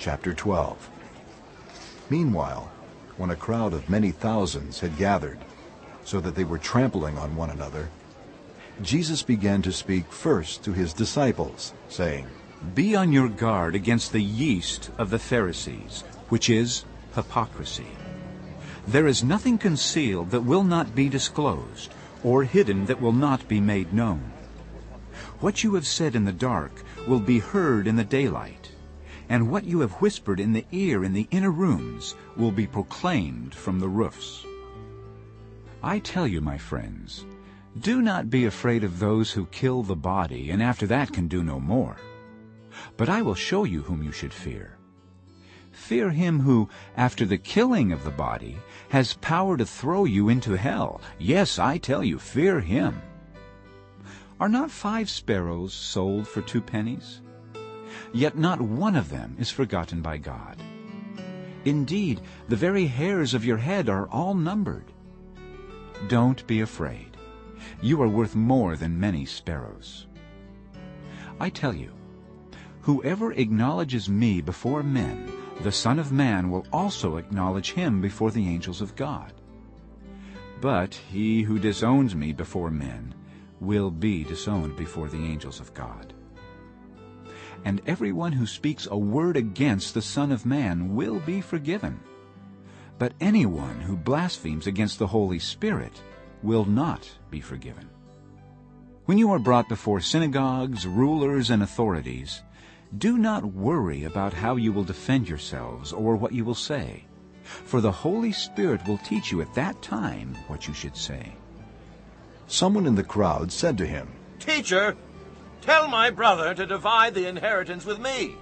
Chapter 12 Meanwhile, when a crowd of many thousands had gathered, so that they were trampling on one another, Jesus began to speak first to his disciples, saying, Be on your guard against the yeast of the Pharisees, which is hypocrisy. There is nothing concealed that will not be disclosed, or hidden that will not be made known. What you have said in the dark will be heard in the daylight, and what you have whispered in the ear in the inner rooms will be proclaimed from the roofs. I tell you, my friends, do not be afraid of those who kill the body, and after that can do no more. But I will show you whom you should fear. Fear him who, after the killing of the body, has power to throw you into hell. Yes, I tell you, fear him. Are not five sparrows sold for two pennies? Yet not one of them is forgotten by God. Indeed, the very hairs of your head are all numbered. Don't be afraid. You are worth more than many sparrows. I tell you, whoever acknowledges me before men, the Son of Man will also acknowledge him before the angels of God. But he who disowns me before men will be disowned before the angels of God. And everyone who speaks a word against the Son of Man will be forgiven. But anyone who blasphemes against the Holy Spirit will not be forgiven. When you are brought before synagogues, rulers, and authorities, do not worry about how you will defend yourselves or what you will say, for the Holy Spirit will teach you at that time what you should say. Someone in the crowd said to him, Teacher, tell my brother to divide the inheritance with me.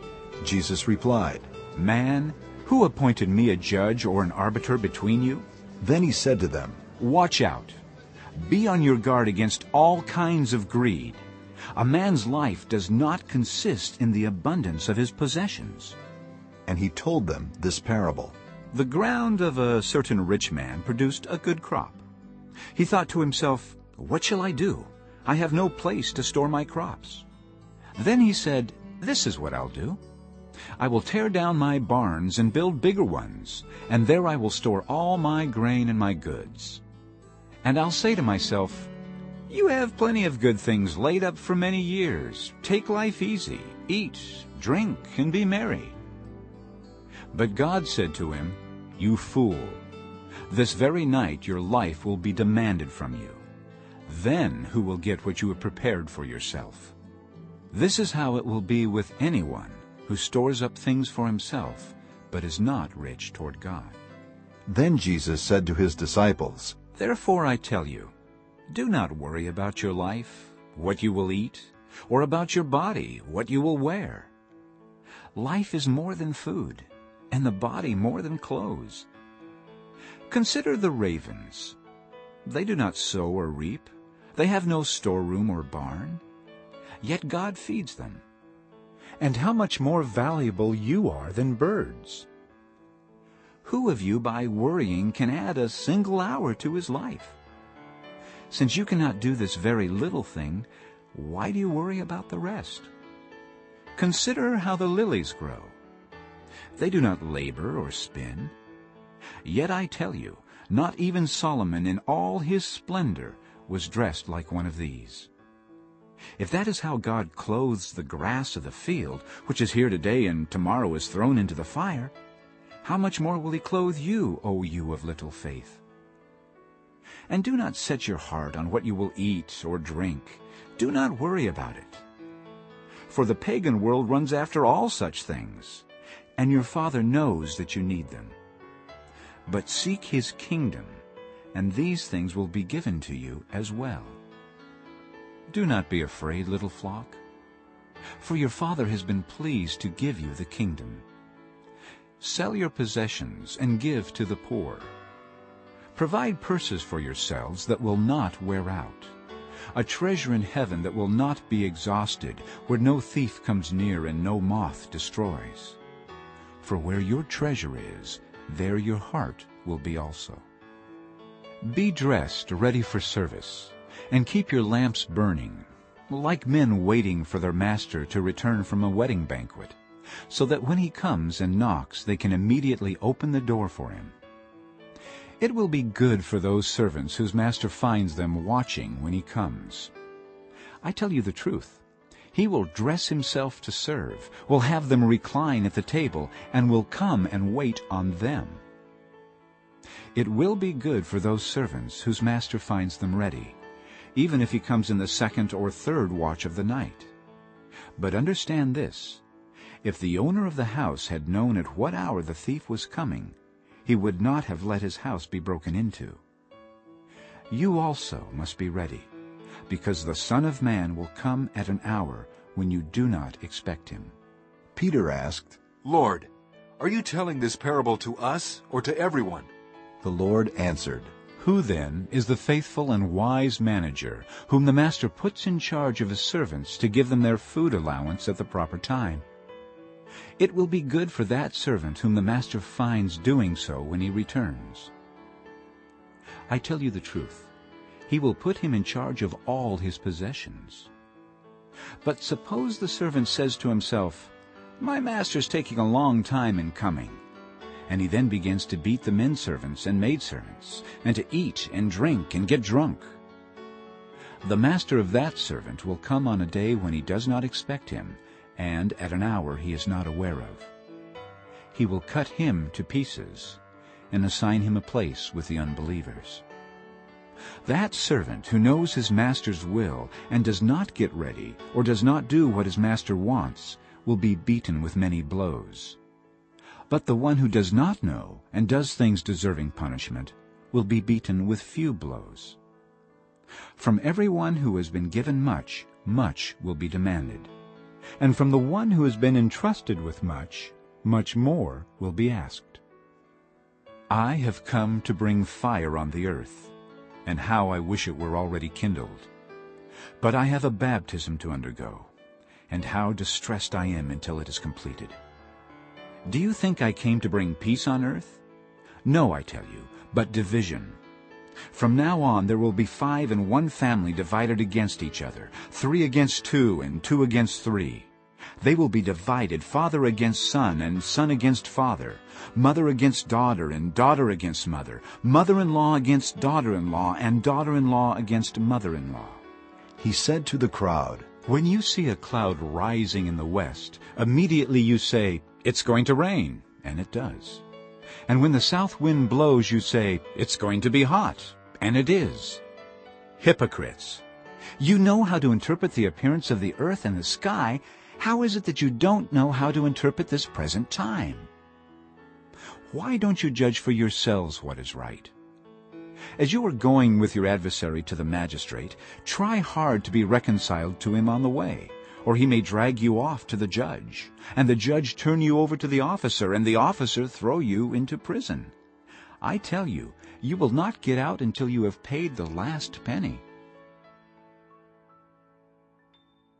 Jesus replied, Man, who appointed me a judge or an arbiter between you? Then he said to them, Watch out. Be on your guard against all kinds of greed. A man's life does not consist in the abundance of his possessions. And he told them this parable. The ground of a certain rich man produced a good crop. He thought to himself, What shall I do? I have no place to store my crops. Then he said, This is what I'll do. I will tear down my barns and build bigger ones, and there I will store all my grain and my goods. And I'll say to myself, You have plenty of good things laid up for many years. Take life easy, eat, drink, and be merry. But God said to him, You fool, this very night your life will be demanded from you. Then who will get what you have prepared for yourself? This is how it will be with anyone who stores up things for himself, but is not rich toward God. Then Jesus said to his disciples, Therefore I tell you, do not worry about your life, what you will eat, or about your body, what you will wear. Life is more than food, and the body more than clothes. Consider the ravens. They do not sow or reap. They have no storeroom or barn. Yet God feeds them. And how much more valuable you are than birds. Who of you by worrying can add a single hour to his life? Since you cannot do this very little thing, why do you worry about the rest? Consider how the lilies grow. They do not labor or spin. Yet I tell you, not even Solomon in all his splendor was dressed like one of these. If that is how God clothes the grass of the field, which is here today and tomorrow is thrown into the fire, how much more will he clothe you, O you of little faith? And do not set your heart on what you will eat or drink. Do not worry about it. For the pagan world runs after all such things, and your Father knows that you need them. But seek his kingdom, and these things will be given to you as well. Do not be afraid, little flock, for your Father has been pleased to give you the kingdom. Sell your possessions and give to the poor. Provide purses for yourselves that will not wear out, a treasure in heaven that will not be exhausted, where no thief comes near and no moth destroys. For where your treasure is, there your heart will be also. Be dressed, ready for service, and keep your lamps burning, like men waiting for their master to return from a wedding banquet, so that when he comes and knocks they can immediately open the door for him. It will be good for those servants whose master finds them watching when he comes. I tell you the truth. He will dress himself to serve, will have them recline at the table, and will come and wait on them. It will be good for those servants whose master finds them ready, even if he comes in the second or third watch of the night. But understand this, if the owner of the house had known at what hour the thief was coming, he would not have let his house be broken into. You also must be ready, because the Son of Man will come at an hour when you do not expect him. Peter asked, Lord, are you telling this parable to us or to everyone? The Lord answered, Who then is the faithful and wise manager, whom the master puts in charge of his servants to give them their food allowance at the proper time? It will be good for that servant whom the master finds doing so when he returns. I tell you the truth, he will put him in charge of all his possessions. But suppose the servant says to himself, My master's taking a long time in coming. And he then begins to beat the men servants and maidservants, and to eat and drink and get drunk. The master of that servant will come on a day when he does not expect him, and at an hour he is not aware of. He will cut him to pieces, and assign him a place with the unbelievers. That servant who knows his master's will and does not get ready or does not do what his master wants will be beaten with many blows. But the one who does not know and does things deserving punishment will be beaten with few blows. From everyone who has been given much, much will be demanded. And from the one who has been entrusted with much, much more will be asked. I have come to bring fire on the earth and how I wish it were already kindled. But I have a baptism to undergo, and how distressed I am until it is completed. Do you think I came to bring peace on earth? No, I tell you, but division. From now on there will be five in one family divided against each other, three against two, and two against three. They will be divided, father against son, and son against father, mother against daughter, and daughter against mother, mother-in-law against daughter-in-law, and daughter-in-law against mother-in-law. He said to the crowd, When you see a cloud rising in the west, immediately you say, It's going to rain, and it does. And when the south wind blows, you say, It's going to be hot, and it is. Hypocrites! You know how to interpret the appearance of the earth and the sky. How is it that you don't know how to interpret this present time? Why don't you judge for yourselves what is right? As you are going with your adversary to the magistrate, try hard to be reconciled to him on the way, or he may drag you off to the judge, and the judge turn you over to the officer, and the officer throw you into prison. I tell you, you will not get out until you have paid the last penny.